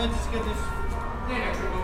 let's just get this.